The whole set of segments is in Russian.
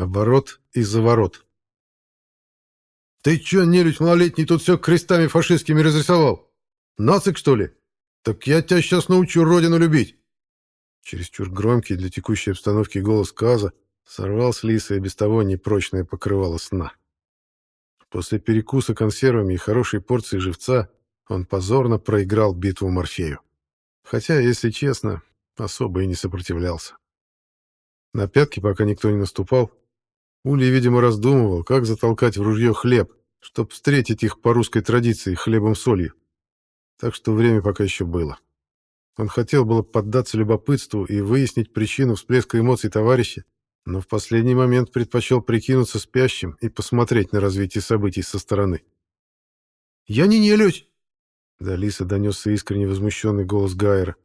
Оборот и заворот. «Ты чё, нелюдь малолетний, тут все крестами фашистскими разрисовал? Нацик, что ли? Так я тебя сейчас научу родину любить!» Чересчур громкий для текущей обстановки голос Каза сорвал с Лисы и без того непрочное покрывало сна. После перекуса консервами и хорошей порции живца он позорно проиграл битву Морфею. Хотя, если честно, особо и не сопротивлялся. На пятки пока никто не наступал, Улей, видимо, раздумывал, как затолкать в ружье хлеб, чтобы встретить их по русской традиции хлебом-солью. Так что время пока еще было. Он хотел было поддаться любопытству и выяснить причину всплеска эмоций товарища, но в последний момент предпочел прикинуться спящим и посмотреть на развитие событий со стороны. «Я не нелюдь!» До Лисы донесся искренне возмущенный голос Гайера.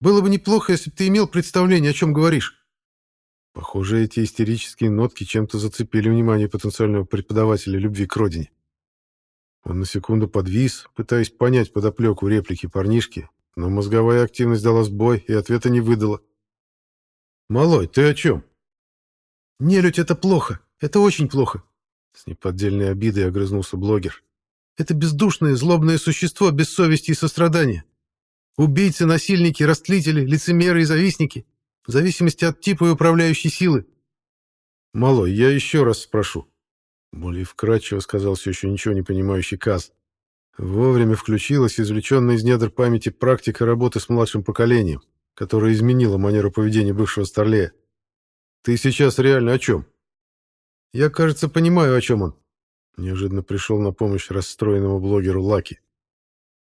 «Было бы неплохо, если бы ты имел представление, о чем говоришь. Похоже, эти истерические нотки чем-то зацепили внимание потенциального преподавателя любви к родине. Он на секунду подвис, пытаясь понять подоплеку реплики парнишки, но мозговая активность дала сбой и ответа не выдала. «Малой, ты о чем?» «Нелюдь — это плохо, это очень плохо», — с неподдельной обидой огрызнулся блогер. «Это бездушное, злобное существо без совести и сострадания. Убийцы, насильники, растлители, лицемеры и завистники в зависимости от типа и управляющей силы. «Малой, я еще раз спрошу». Более вкратчиво сказал все еще ничего не понимающий Каз. Вовремя включилась извлеченная из недр памяти практика работы с младшим поколением, которая изменила манеру поведения бывшего Старлея. «Ты сейчас реально о чем?» «Я, кажется, понимаю, о чем он», Неожиданно пришел на помощь расстроенному блогеру Лаки.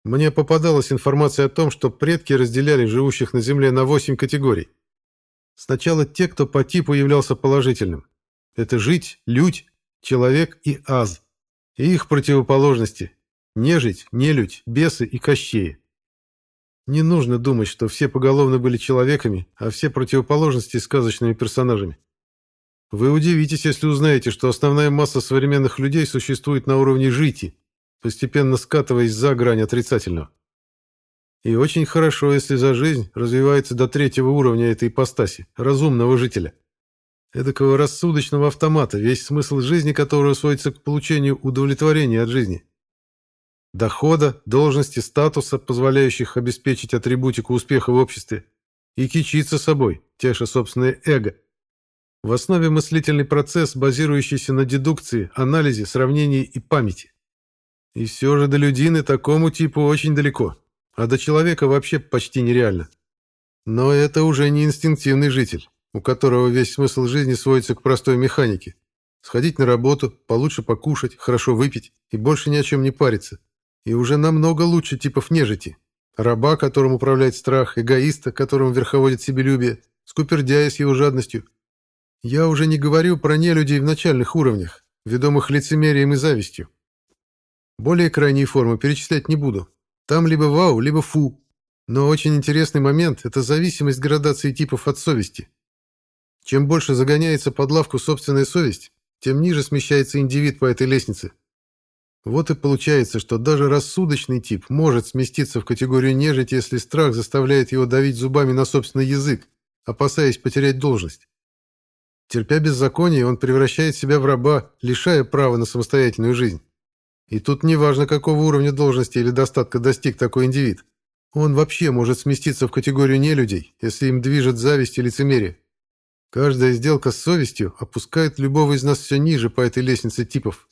Мне попадалась информация о том, что предки разделяли живущих на Земле на восемь категорий. Сначала те, кто по типу являлся положительным. Это жить, людь, человек и аз. И их противоположности – нежить, нелюдь, бесы и кощеи. Не нужно думать, что все поголовно были человеками, а все противоположности – сказочными персонажами. Вы удивитесь, если узнаете, что основная масса современных людей существует на уровне жити, постепенно скатываясь за грань отрицательного. И очень хорошо, если за жизнь развивается до третьего уровня этой ипостаси, разумного жителя. Эдакого рассудочного автомата, весь смысл жизни которого сводится к получению удовлетворения от жизни. Дохода, должности, статуса, позволяющих обеспечить атрибутику успеха в обществе, и кичиться собой, теша собственное эго. В основе мыслительный процесс, базирующийся на дедукции, анализе, сравнении и памяти. И все же до людины такому типу очень далеко а до человека вообще почти нереально. Но это уже не инстинктивный житель, у которого весь смысл жизни сводится к простой механике. Сходить на работу, получше покушать, хорошо выпить и больше ни о чем не париться. И уже намного лучше типов нежити. Раба, которым управляет страх, эгоиста, которым верховодит себелюбие, скупердяя с его жадностью. Я уже не говорю про нелюдей в начальных уровнях, ведомых лицемерием и завистью. Более крайние формы перечислять не буду, там либо вау, либо фу. Но очень интересный момент – это зависимость градации типов от совести. Чем больше загоняется под лавку собственная совесть, тем ниже смещается индивид по этой лестнице. Вот и получается, что даже рассудочный тип может сместиться в категорию нежити, если страх заставляет его давить зубами на собственный язык, опасаясь потерять должность. Терпя беззаконие, он превращает себя в раба, лишая права на самостоятельную жизнь. И тут неважно, какого уровня должности или достатка достиг такой индивид. Он вообще может сместиться в категорию нелюдей, если им движет зависть и лицемерие. Каждая сделка с совестью опускает любого из нас все ниже по этой лестнице типов.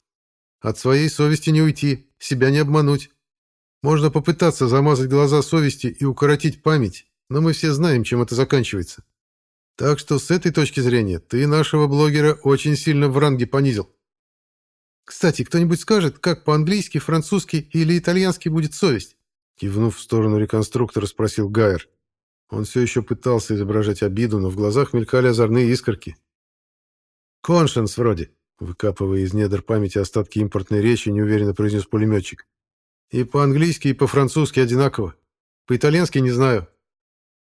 От своей совести не уйти, себя не обмануть. Можно попытаться замазать глаза совести и укоротить память, но мы все знаем, чем это заканчивается. Так что с этой точки зрения ты нашего блогера очень сильно в ранге понизил. Кстати, кто-нибудь скажет, как по-английски, французски или итальянски будет совесть? Кивнув в сторону реконструктора, спросил Гайер. Он все еще пытался изображать обиду, но в глазах мелькали озорные искорки. «Коншенс вроде», — выкапывая из недр памяти остатки импортной речи, неуверенно произнес пулеметчик. «И по-английски, и по-французски одинаково. По-итальянски не знаю».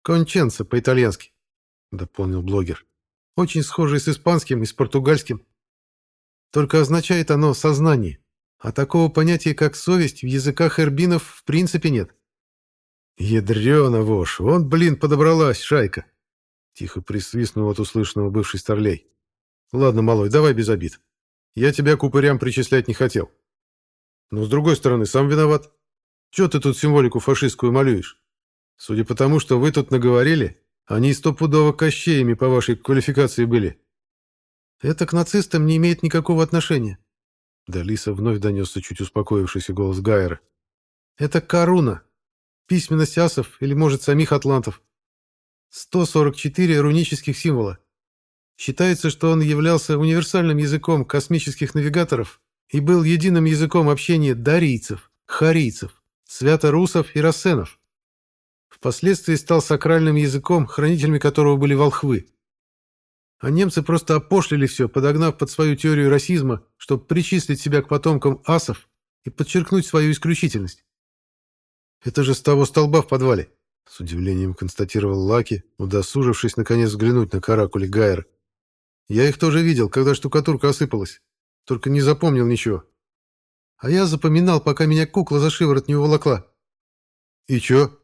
«Конченца по-итальянски», — дополнил блогер. «Очень схожий с испанским и с португальским». Только означает оно сознание. А такого понятия, как совесть, в языках эрбинов в принципе нет. Ядрёна вошь, вон, блин, подобралась шайка. Тихо присвистнул от услышанного бывший старлей. Ладно, малой, давай без обид. Я тебя к упырям причислять не хотел. Но, с другой стороны, сам виноват. Чего ты тут символику фашистскую малюешь? Судя по тому, что вы тут наговорили, они стопудово кощеями по вашей квалификации были. Это к нацистам не имеет никакого отношения. До Лиса вновь донесся чуть успокоившийся голос Гайера. Это Каруна. Письменность асов или, может, самих атлантов. 144 рунических символа. Считается, что он являлся универсальным языком космических навигаторов и был единым языком общения дарийцев, харийцев, свято-русов и рассенов. Впоследствии стал сакральным языком, хранителями которого были волхвы. А немцы просто опошлили все, подогнав под свою теорию расизма, чтобы причислить себя к потомкам асов и подчеркнуть свою исключительность. «Это же с того столба в подвале», — с удивлением констатировал Лаки, удосужившись наконец взглянуть на каракули Гайера. «Я их тоже видел, когда штукатурка осыпалась. Только не запомнил ничего. А я запоминал, пока меня кукла за шиворот не уволокла». «И чё?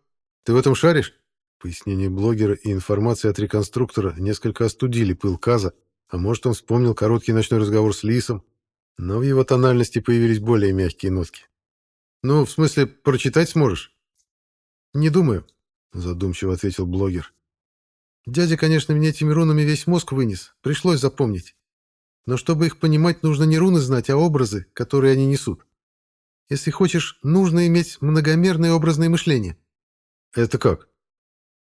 Ты в этом шаришь?» Пояснение блогера и информация от реконструктора несколько остудили пыл Каза, а может, он вспомнил короткий ночной разговор с Лисом, но в его тональности появились более мягкие нотки. «Ну, в смысле, прочитать сможешь?» «Не думаю», — задумчиво ответил блогер. «Дядя, конечно, мне этими рунами весь мозг вынес, пришлось запомнить. Но чтобы их понимать, нужно не руны знать, а образы, которые они несут. Если хочешь, нужно иметь многомерное образное мышление». «Это как?»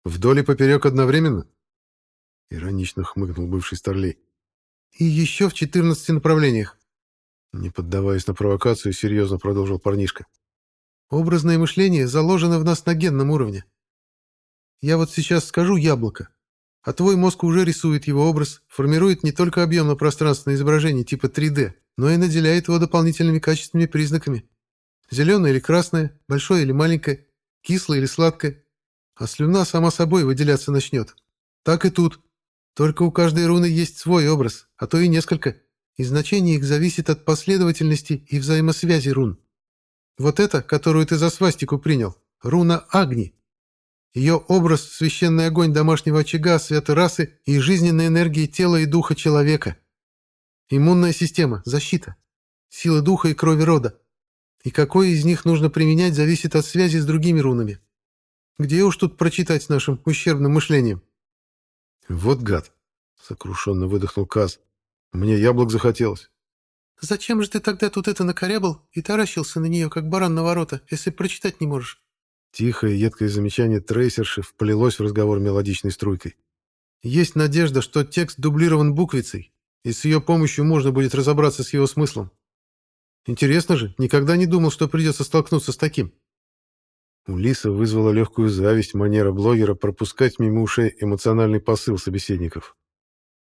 Вдоль и поперек одновременно? Иронично хмыкнул бывший старлей. И еще в 14 направлениях. Не поддаваясь на провокацию, серьезно продолжил парнишка. Образное мышление заложено в нас на генном уровне. Я вот сейчас скажу «яблоко», а твой мозг уже рисует его образ, формирует не только объемно-пространственное изображение типа 3D, но и наделяет его дополнительными качественными признаками. Зеленое или красное, большое или маленькое, кислое или сладкое, а слюна сама собой выделяться начнет. Так и тут. Только у каждой руны есть свой образ, а то и несколько, и значение их зависит от последовательности и взаимосвязи рун. Вот это, которую ты за свастику принял, руна Агни. Ее образ – священный огонь домашнего очага, святой расы и жизненной энергии тела и духа человека. Иммунная система, защита, сила духа и крови рода. И какой из них нужно применять, зависит от связи с другими рунами. Где уж тут прочитать с нашим ущербным мышлением? Вот гад, сокрушенно выдохнул Каз. Мне яблок захотелось. Зачем же ты тогда тут это накорябал и таращился на нее, как баран на ворота, если прочитать не можешь? Тихое едкое замечание трейсерши вплелось в разговор мелодичной струйкой. Есть надежда, что текст дублирован буквицей, и с ее помощью можно будет разобраться с его смыслом. Интересно же, никогда не думал, что придется столкнуться с таким. У Лиса вызвала легкую зависть манера блогера пропускать мимо ушей эмоциональный посыл собеседников.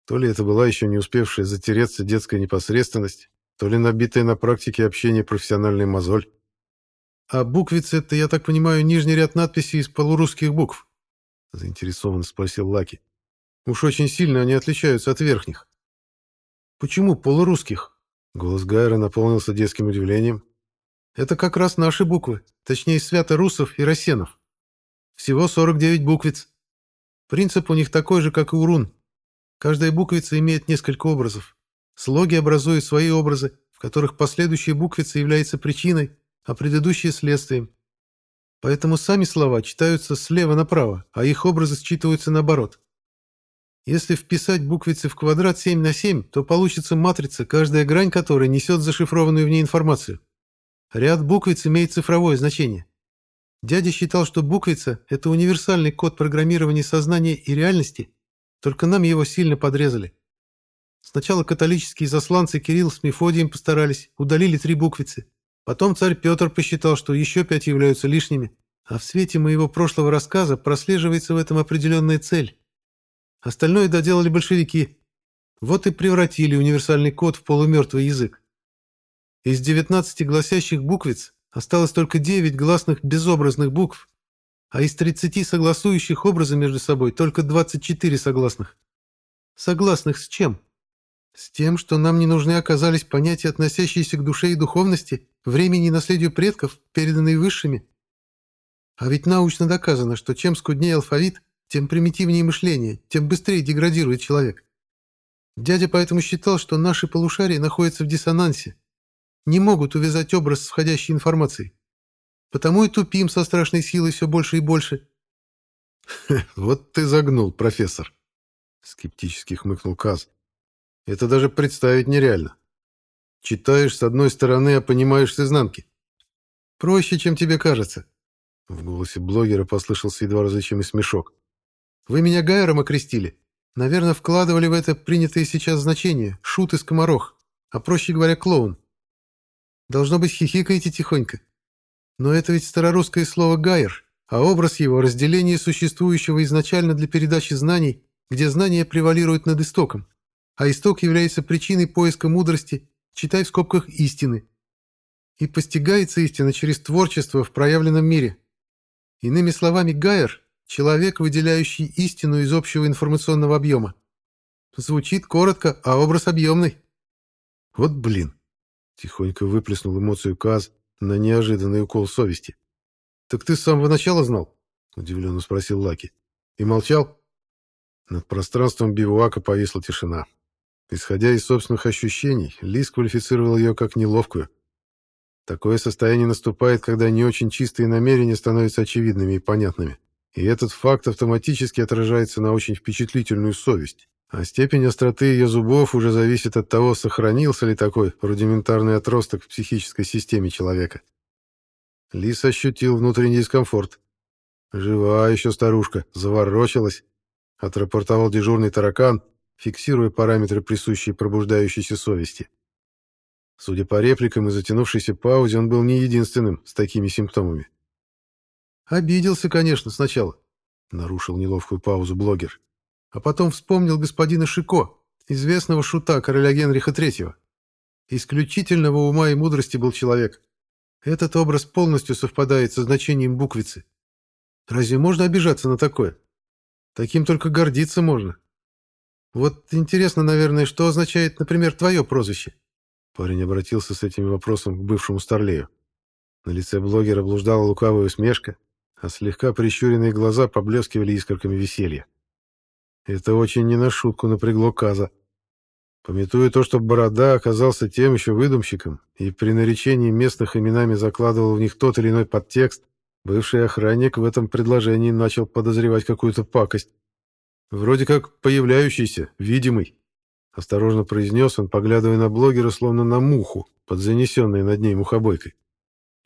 То ли это была еще не успевшая затереться детская непосредственность, то ли набитая на практике общения профессиональная мозоль. «А буквицы — это, я так понимаю, нижний ряд надписей из полурусских букв?» — заинтересованно спросил Лаки. «Уж очень сильно они отличаются от верхних». «Почему полурусских?» Голос Гайра наполнился детским удивлением. Это как раз наши буквы, точнее свято-русов и рассенов. Всего 49 буквиц. Принцип у них такой же, как и у рун. Каждая буквица имеет несколько образов. Слоги образуют свои образы, в которых последующая буквица является причиной, а предыдущая – следствием. Поэтому сами слова читаются слева направо, а их образы считываются наоборот. Если вписать буквицы в квадрат 7 на 7, то получится матрица, каждая грань которой несет зашифрованную в ней информацию. Ряд буквиц имеет цифровое значение. Дядя считал, что буквица – это универсальный код программирования сознания и реальности, только нам его сильно подрезали. Сначала католические засланцы Кирилл с Мефодием постарались, удалили три буквицы. Потом царь Петр посчитал, что еще пять являются лишними, а в свете моего прошлого рассказа прослеживается в этом определенная цель. Остальное доделали большевики. Вот и превратили универсальный код в полумертвый язык. Из 19 гласящих буквиц осталось только 9 гласных безобразных букв, а из 30 согласующих образы между собой только 24 согласных. Согласных с чем? С тем, что нам не нужны оказались понятия, относящиеся к душе и духовности, времени и наследию предков, переданные высшими. А ведь научно доказано, что чем скуднее алфавит, тем примитивнее мышление, тем быстрее деградирует человек. Дядя поэтому считал, что наши полушария находятся в диссонансе, не могут увязать образ с входящей информацией. Потому и тупим со страшной силой все больше и больше. «Вот ты загнул, профессор!» — скептически хмыкнул Каз. «Это даже представить нереально. Читаешь с одной стороны, а понимаешь с изнанки. Проще, чем тебе кажется». В голосе блогера послышался едва различимый смешок. «Вы меня Гайером окрестили. Наверное, вкладывали в это принятое сейчас значение. Шут и скоморох. А проще говоря, клоун. Должно быть, хихикаете тихонько. Но это ведь старорусское слово «гайер», а образ его — разделение существующего изначально для передачи знаний, где знания превалируют над истоком, а исток является причиной поиска мудрости, читай в скобках «истины». И постигается истина через творчество в проявленном мире. Иными словами, Гайер — человек, выделяющий истину из общего информационного объема. Звучит коротко, а образ объемный. Вот блин. Тихонько выплеснул эмоцию Каз, на неожиданный укол совести. «Так ты с самого начала знал?» — удивленно спросил Лаки. «И молчал?» Над пространством бивуака повисла тишина. Исходя из собственных ощущений, Лис квалифицировал ее как неловкую. Такое состояние наступает, когда не очень чистые намерения становятся очевидными и понятными. И этот факт автоматически отражается на очень впечатлительную совесть. А степень остроты ее зубов уже зависит от того, сохранился ли такой рудиментарный отросток в психической системе человека. Лис ощутил внутренний дискомфорт. «Жива еще старушка, заворочилась», — отрапортовал дежурный таракан, фиксируя параметры, присущие пробуждающейся совести. Судя по репликам и затянувшейся паузе, он был не единственным с такими симптомами. «Обиделся, конечно, сначала», — нарушил неловкую паузу блогер а потом вспомнил господина Шико, известного шута короля Генриха III. Исключительного ума и мудрости был человек. Этот образ полностью совпадает со значением буквицы. Разве можно обижаться на такое? Таким только гордиться можно. Вот интересно, наверное, что означает, например, твое прозвище?» Парень обратился с этим вопросом к бывшему старлею. На лице блогера блуждала лукавая усмешка, а слегка прищуренные глаза поблескивали искорками веселья. Это очень не на шутку напрягло Каза. Пометуя то, что Борода оказался тем еще выдумщиком и при наречении местных именами закладывал в них тот или иной подтекст, бывший охранник в этом предложении начал подозревать какую-то пакость. Вроде как появляющийся, видимый. Осторожно произнес он, поглядывая на блогера, словно на муху, под занесенной над ней мухобойкой.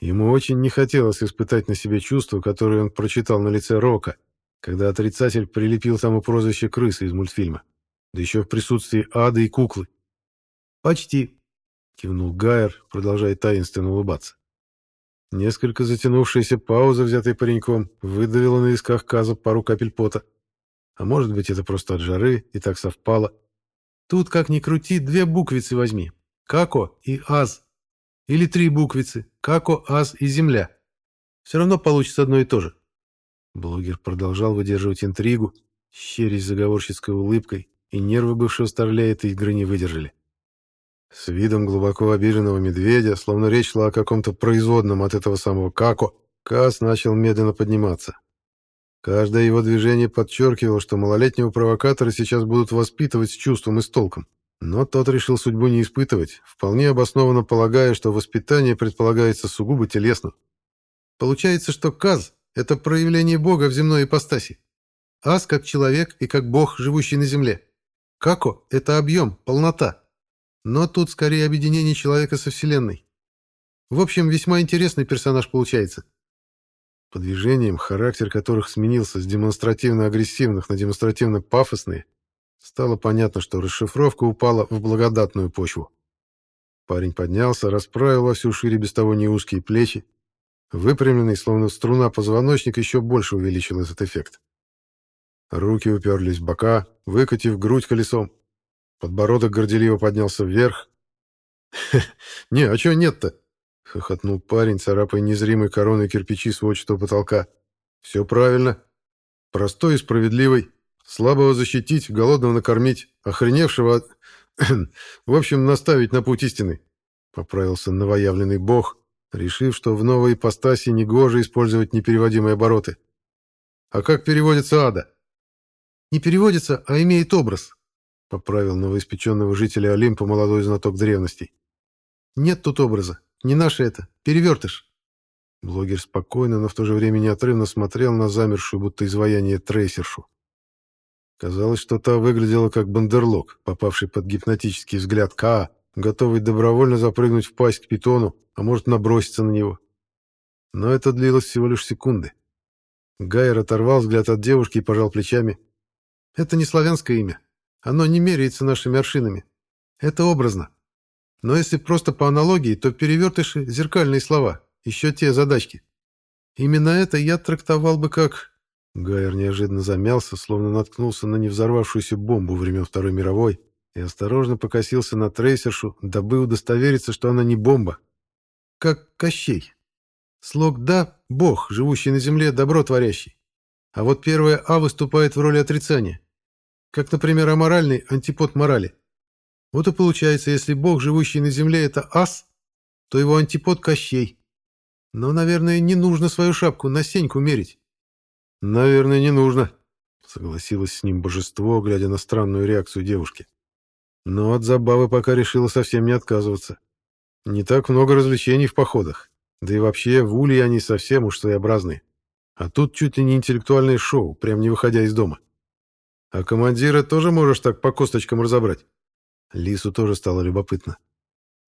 Ему очень не хотелось испытать на себе чувство, которое он прочитал на лице Рока, когда отрицатель прилепил тому прозвище крысы из мультфильма. Да еще в присутствии ада и куклы. «Почти», — кивнул Гайер, продолжая таинственно улыбаться. Несколько затянувшаяся пауза, взятая пареньком, выдавила на висках Каза пару капель пота. А может быть, это просто от жары, и так совпало. Тут, как ни крути, две буквицы возьми. Како и Аз. Или три буквицы. Како, Аз и Земля. Все равно получится одно и то же. Блогер продолжал выдерживать интригу, щерясь заговорщицкой улыбкой, и нервы бывшего старля этой игры не выдержали. С видом глубоко обиженного медведя, словно речь шла о каком-то производном от этого самого Како, Кас начал медленно подниматься. Каждое его движение подчеркивало, что малолетнего провокатора сейчас будут воспитывать с чувством и с толком. Но тот решил судьбу не испытывать, вполне обоснованно полагая, что воспитание предполагается сугубо телесно. Получается, что Каз это проявление Бога в земной ипостаси. Ас как человек и как Бог, живущий на земле. Како — это объем, полнота. Но тут скорее объединение человека со Вселенной. В общем, весьма интересный персонаж получается. По движениям, характер которых сменился с демонстративно-агрессивных на демонстративно-пафосные, стало понятно, что расшифровка упала в благодатную почву. Парень поднялся, расправил во всю шире без того не узкие плечи, Выпрямленный, словно струна позвоночник, еще больше увеличил этот эффект. Руки уперлись в бока, выкатив грудь колесом. Подбородок горделиво поднялся вверх. «Не, а чего нет-то?» — хохотнул парень, царапая незримой короной кирпичи сводчатого потолка. «Все правильно. Простой и справедливый. Слабого защитить, голодного накормить, охреневшего... в общем, наставить на путь истины», — поправился новоявленный бог, решив, что в новой ипостаси негоже использовать непереводимые обороты. А как переводится ада? Не переводится, а имеет образ. поправил новоиспеченного жителя Олимпа молодой знаток древностей. «Нет тут образа. Не наше это. Перевертыш». Блогер спокойно, но в то же время неотрывно смотрел на замершую, будто изваяние трейсершу. Казалось, что та выглядела как бандерлог, попавший под гипнотический взгляд Каа, готовый добровольно запрыгнуть в пасть к питону, а может наброситься на него. Но это длилось всего лишь секунды. Гайер оторвал взгляд от девушки и пожал плечами. «Это не славянское имя. Оно не меряется нашими аршинами. Это образно. Но если просто по аналогии, то перевертыши — зеркальные слова, еще те задачки. Именно это я трактовал бы как...» Гайер неожиданно замялся, словно наткнулся на невзорвавшуюся бомбу времен Второй мировой, и осторожно покосился на трейсершу, дабы удостовериться, что она не бомба. «Как Кощей. Слог «да» — бог, живущий на земле, добро творящий. А вот первое «а» выступает в роли отрицания. Как, например, аморальный антипод морали. Вот и получается, если бог, живущий на земле, это ас, то его антипод Кощей. Но, наверное, не нужно свою шапку на сеньку мерить. «Наверное, не нужно», — согласилось с ним божество, глядя на странную реакцию девушки. Но от забавы пока решила совсем не отказываться. Не так много развлечений в походах. Да и вообще, в Улье они совсем уж своеобразные. А тут чуть ли не интеллектуальное шоу, прям не выходя из дома. А командира тоже можешь так по косточкам разобрать? Лису тоже стало любопытно.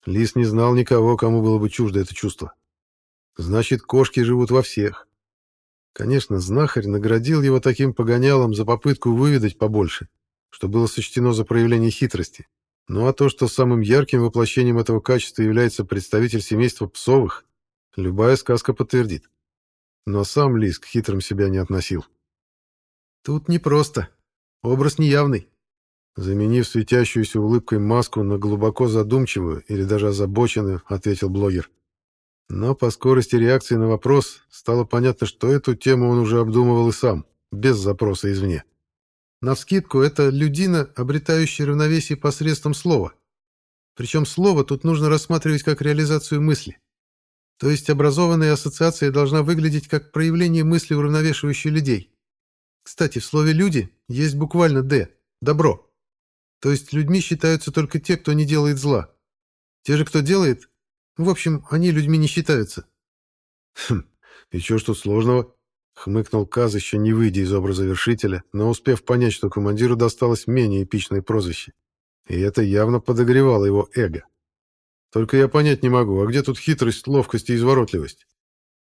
Лис не знал никого, кому было бы чуждо это чувство. Значит, кошки живут во всех. Конечно, знахарь наградил его таким погонялом за попытку выведать побольше, что было сочтено за проявление хитрости. Ну а то, что самым ярким воплощением этого качества является представитель семейства псовых, любая сказка подтвердит. Но сам Лис к хитрым себя не относил. Тут непросто. Образ неявный. Заменив светящуюся улыбкой маску на глубоко задумчивую или даже озабоченную, ответил блогер. Но по скорости реакции на вопрос стало понятно, что эту тему он уже обдумывал и сам, без запроса извне. Навскидку, это людина, обретающая равновесие посредством слова. Причем слово тут нужно рассматривать как реализацию мысли. То есть образованная ассоциация должна выглядеть как проявление мысли, уравновешивающей людей. Кстати, в слове «люди» есть буквально «д» — «добро». То есть людьми считаются только те, кто не делает зла. Те же, кто делает... В общем, они людьми не считаются. Хм, и что ж тут сложного? Хмыкнул Каз, еще не выйдя из образа вершителя, но успев понять, что командиру досталось менее эпичное прозвище. И это явно подогревало его эго. Только я понять не могу, а где тут хитрость, ловкость и изворотливость?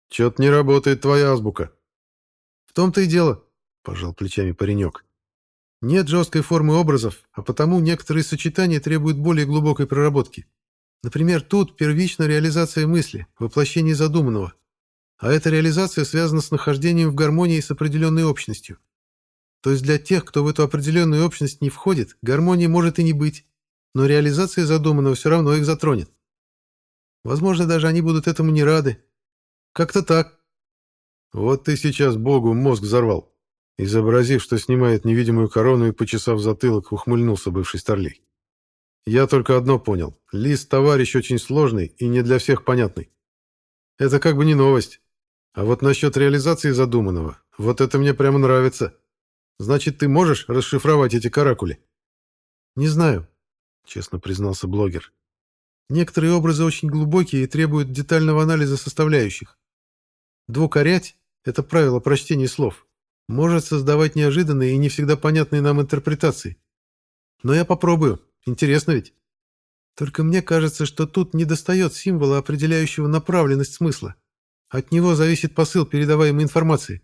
Чё-то не работает твоя азбука. В том-то и дело, пожал плечами паренек. Нет жесткой формы образов, а потому некоторые сочетания требуют более глубокой проработки. Например, тут первичная реализация мысли, воплощение задуманного. А эта реализация связана с нахождением в гармонии с определенной общностью. То есть для тех, кто в эту определенную общность не входит, гармонии может и не быть, но реализация задуманного все равно их затронет. Возможно, даже они будут этому не рады. Как-то так. Вот ты сейчас Богу мозг взорвал. Изобразив, что снимает невидимую корону и почесав затылок, ухмыльнулся бывший старлей. Я только одно понял. Лист товарищ очень сложный и не для всех понятный. Это как бы не новость. А вот насчет реализации задуманного, вот это мне прямо нравится. Значит, ты можешь расшифровать эти каракули? Не знаю, честно признался блогер. Некоторые образы очень глубокие и требуют детального анализа составляющих. Двукорять — это правило прочтения слов. Может создавать неожиданные и не всегда понятные нам интерпретации. Но я попробую. Интересно ведь? Только мне кажется, что тут недостает символа, определяющего направленность смысла. От него зависит посыл передаваемой информации.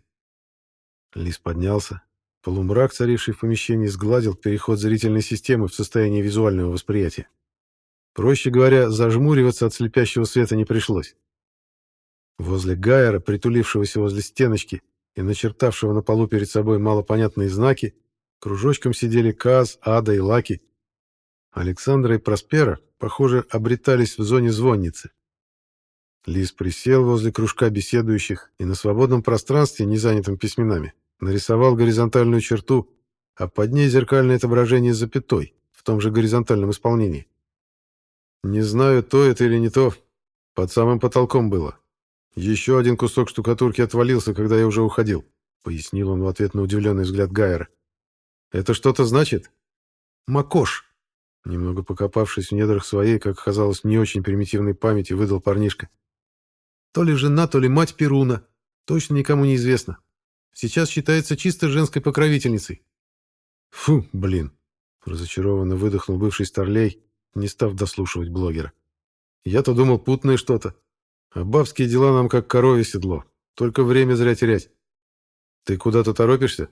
Лис поднялся. Полумрак, царивший в помещении, сгладил переход зрительной системы в состояние визуального восприятия. Проще говоря, зажмуриваться от слепящего света не пришлось. Возле Гайера, притулившегося возле стеночки и начертавшего на полу перед собой малопонятные знаки, кружочком сидели Каз, Ада и Лаки. Александра и Проспера, похоже, обретались в зоне звонницы. Лис присел возле кружка беседующих и на свободном пространстве, не занятом письменами, нарисовал горизонтальную черту, а под ней зеркальное отображение запятой в том же горизонтальном исполнении. Не знаю, то это или не то. Под самым потолком было. Еще один кусок штукатурки отвалился, когда я уже уходил, пояснил он в ответ на удивленный взгляд Гайера. Это что-то значит? Макош. Немного покопавшись в недрах своей, как казалось, не очень примитивной памяти, выдал парнишка. То ли жена, то ли мать Перуна. Точно никому не известно. Сейчас считается чисто женской покровительницей. Фу, блин. Разочарованно выдохнул бывший старлей, не став дослушивать блогера. Я-то думал путное что-то. А бабские дела нам как коровье седло. Только время зря терять. Ты куда-то торопишься?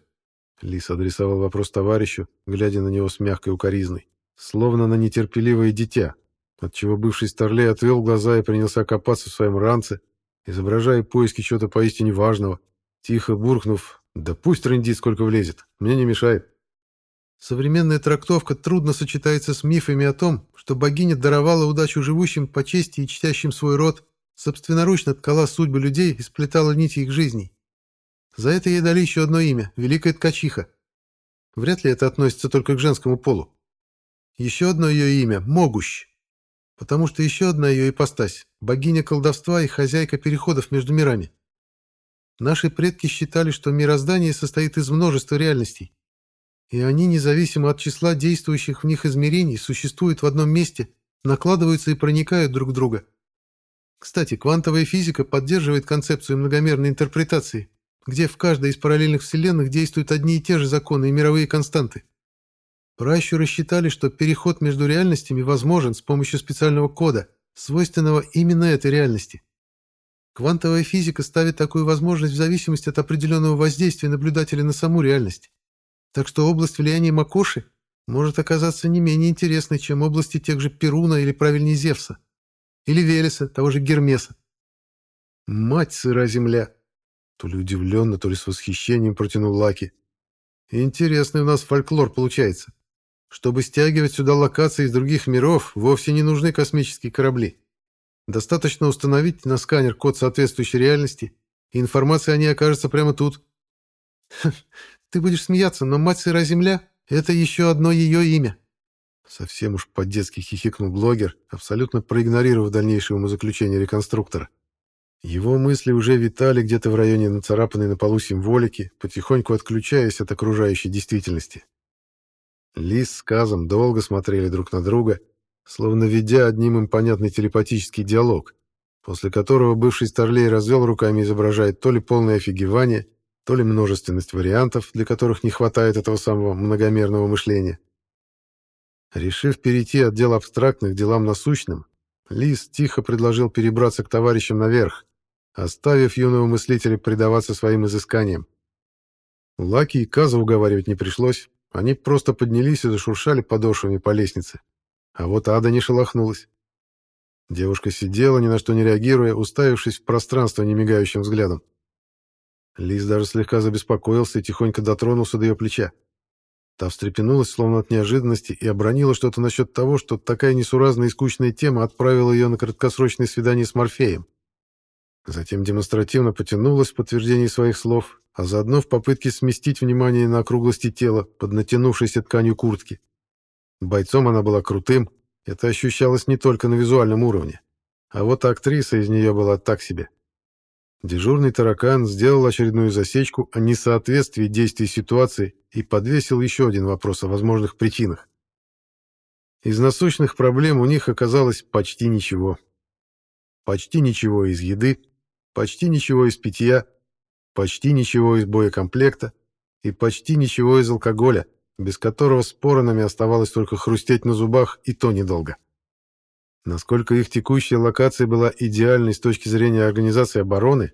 Лис адресовал вопрос товарищу, глядя на него с мягкой укоризной, словно на нетерпеливое дитя, отчего бывший старлей отвел глаза и принялся копаться в своем ранце, изображая поиски чего-то поистине важного, тихо буркнув «Да пусть трындит, сколько влезет, мне не мешает». Современная трактовка трудно сочетается с мифами о том, что богиня даровала удачу живущим по чести и чтящим свой род, собственноручно ткала судьбы людей и сплетала нити их жизней. За это ей дали еще одно имя – Великая Ткачиха. Вряд ли это относится только к женскому полу. Еще одно ее имя – Могущ, потому что еще одна ее ипостась – богиня колдовства и хозяйка переходов между мирами. Наши предки считали, что мироздание состоит из множества реальностей, и они, независимо от числа действующих в них измерений, существуют в одном месте, накладываются и проникают друг в друга. Кстати, квантовая физика поддерживает концепцию многомерной интерпретации, где в каждой из параллельных вселенных действуют одни и те же законы и мировые константы. Пращуры считали, что переход между реальностями возможен с помощью специального кода, свойственного именно этой реальности. Квантовая физика ставит такую возможность в зависимости от определенного воздействия наблюдателя на саму реальность. Так что область влияния Макоши может оказаться не менее интересной, чем области тех же Перуна или, правильнее, Зевса. Или Велеса, того же Гермеса. Мать сыра земля! То ли удивленно, то ли с восхищением протянул Лаки. Интересный у нас фольклор получается. Чтобы стягивать сюда локации из других миров, вовсе не нужны космические корабли. Достаточно установить на сканер код соответствующей реальности, и информация о ней окажется прямо тут. Ты будешь смеяться, но мать сыра земля — это еще одно ее имя. Совсем уж по-детски хихикнул блогер, абсолютно проигнорировав дальнейшее умозаключение реконструктора. Его мысли уже витали где-то в районе нацарапанной на полу символики, потихоньку отключаясь от окружающей действительности. Лис с Казом долго смотрели друг на друга, словно ведя одним им понятный телепатический диалог, после которого бывший старлей развел руками, изображая то ли полное офигевание, то ли множественность вариантов, для которых не хватает этого самого многомерного мышления. Решив перейти от дел абстрактных к делам насущным, Лис тихо предложил перебраться к товарищам наверх, оставив юного мыслителя предаваться своим изысканиям. Лаки и Каза уговаривать не пришлось, они просто поднялись и зашуршали подошвами по лестнице. А вот Ада не шелохнулась. Девушка сидела, ни на что не реагируя, уставившись в пространство немигающим взглядом. Лис даже слегка забеспокоился и тихонько дотронулся до ее плеча. Та встрепенулась, словно от неожиданности, и обронила что-то насчет того, что такая несуразная и скучная тема отправила ее на краткосрочное свидание с Морфеем. Затем демонстративно потянулась в подтверждении своих слов, а заодно в попытке сместить внимание на округлости тела под натянувшейся тканью куртки. Бойцом она была крутым, это ощущалось не только на визуальном уровне. А вот актриса из нее была так себе. Дежурный таракан сделал очередную засечку о несоответствии действий ситуации и подвесил еще один вопрос о возможных причинах. Из насущных проблем у них оказалось почти ничего. Почти ничего из еды, почти ничего из питья, почти ничего из боекомплекта и почти ничего из алкоголя, без которого с поронами оставалось только хрустеть на зубах, и то недолго. Насколько их текущая локация была идеальной с точки зрения организации обороны,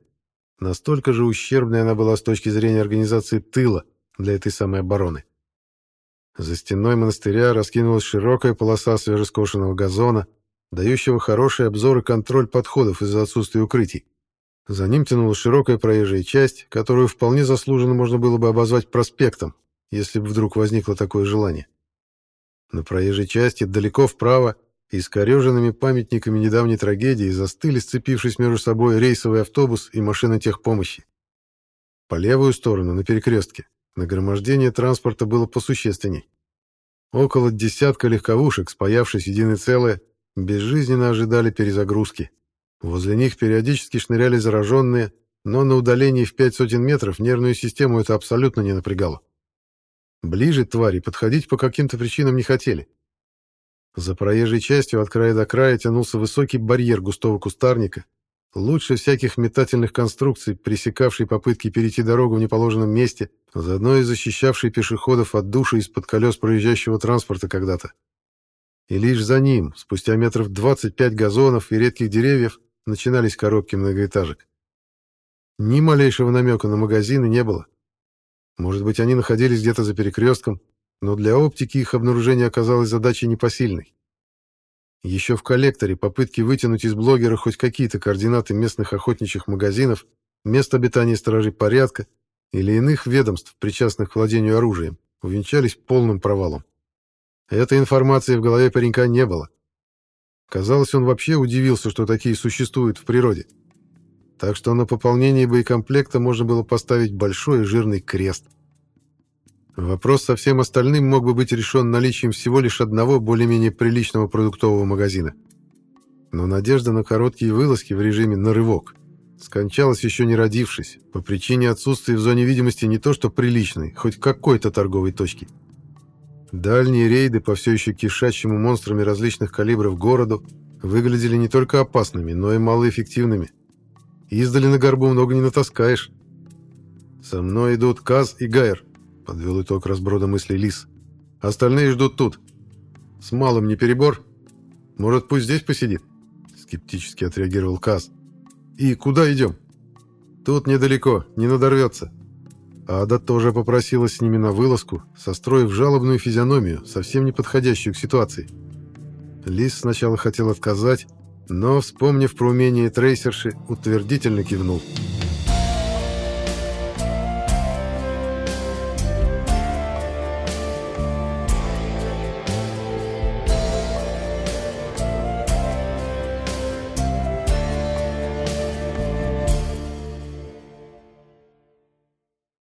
настолько же ущербной она была с точки зрения организации тыла для этой самой обороны. За стеной монастыря раскинулась широкая полоса свежескошенного газона, дающего хороший обзор и контроль подходов из-за отсутствия укрытий. За ним тянулась широкая проезжая часть, которую вполне заслуженно можно было бы обозвать проспектом, если бы вдруг возникло такое желание. На проезжей части далеко вправо Искореженными памятниками недавней трагедии застыли, сцепившись между собой рейсовый автобус и машина техпомощи. По левую сторону, на перекрестке, нагромождение транспорта было посущественней. Около десятка легковушек, спаявшись единое целое, безжизненно ожидали перезагрузки. Возле них периодически шныряли зараженные, но на удалении в пять сотен метров нервную систему это абсолютно не напрягало. Ближе твари подходить по каким-то причинам не хотели. За проезжей частью от края до края тянулся высокий барьер густого кустарника, лучше всяких метательных конструкций, пресекавший попытки перейти дорогу в неположенном месте, заодно и защищавший пешеходов от души из-под колес проезжающего транспорта когда-то. И лишь за ним, спустя метров 25 газонов и редких деревьев, начинались коробки многоэтажек. Ни малейшего намека на магазины не было. Может быть, они находились где-то за перекрестком, но для оптики их обнаружение оказалось задачей непосильной. Еще в коллекторе попытки вытянуть из блогера хоть какие-то координаты местных охотничьих магазинов, мест обитания стражей порядка или иных ведомств, причастных к владению оружием, увенчались полным провалом. Этой информации в голове паренька не было. Казалось, он вообще удивился, что такие существуют в природе. Так что на пополнение боекомплекта можно было поставить большой жирный крест. Вопрос со всем остальным мог бы быть решен наличием всего лишь одного более-менее приличного продуктового магазина. Но надежда на короткие вылазки в режиме «нарывок» скончалась еще не родившись, по причине отсутствия в зоне видимости не то что приличной, хоть какой-то торговой точки. Дальние рейды по все еще кишащему монстрами различных калибров городу выглядели не только опасными, но и малоэффективными. Издали на горбу много не натаскаешь. «Со мной идут Каз и Гайер», — подвел итог разброда мыслей Лис. «Остальные ждут тут. С малым не перебор. Может, пусть здесь посидит?» Скептически отреагировал Каз. «И куда идем?» «Тут недалеко, не надорвется». Ада тоже попросилась с ними на вылазку, состроив жалобную физиономию, совсем не подходящую к ситуации. Лис сначала хотел отказать, но, вспомнив про умение трейсерши, утвердительно кивнул. «Утвердительно кивнул».